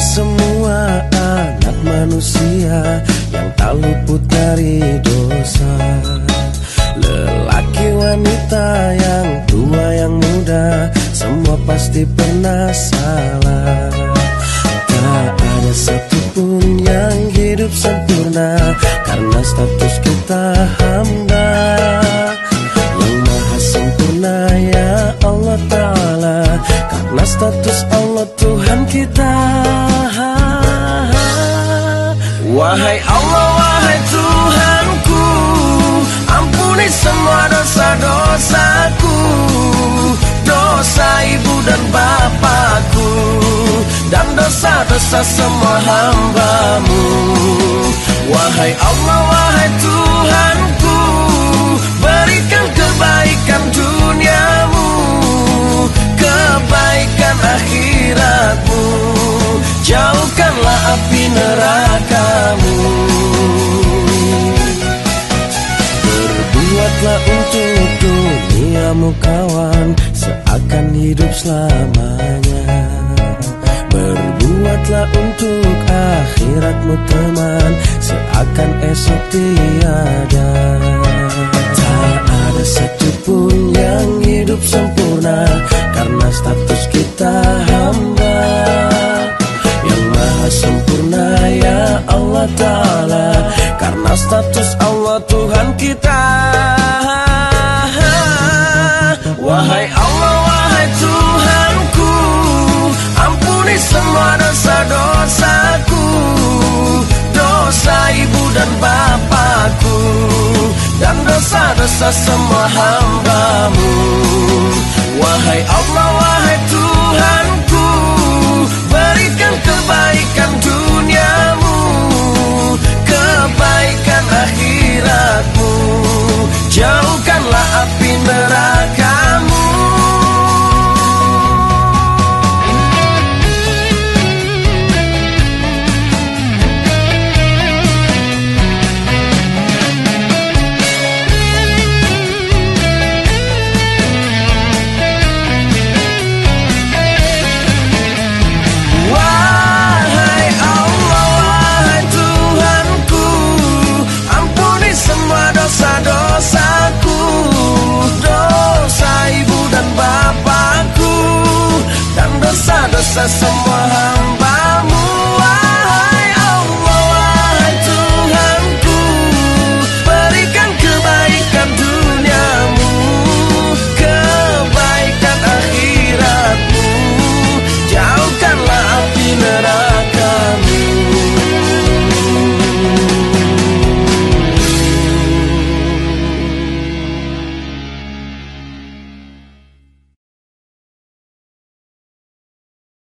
semua anak manusia yang tak luput dari dosa. Lelaki wanita yang tua yang muda Semua pasti pernah salah. Tak ada satupun yang hidup sempurna Karena status kita hamba. Yang maha sempurna ya Allah Ta'ala. Karena status Wahai Allah, wahai Tuhanku Ampuni semua dosa-dosaku. Dosa ibu dan bapakku Dan dosa-dosa semua hambamu. Wahai Allah, wahai Tuhanku Berikan kebaikan duniamu Kebaikan akhiratmu Jauhkanlah api nerakamu kawan Seakan hidup selamanya. Berbuatlah untuk akhiratmu teman Seakan esok tiada. Tak ada satupun yang hidup sempurna Karena status kita hamba. Yang maha sempurna ya Allah Ta'ala Karena status Allah Tuhan kita Semua hambamu. Wahai Allah cosas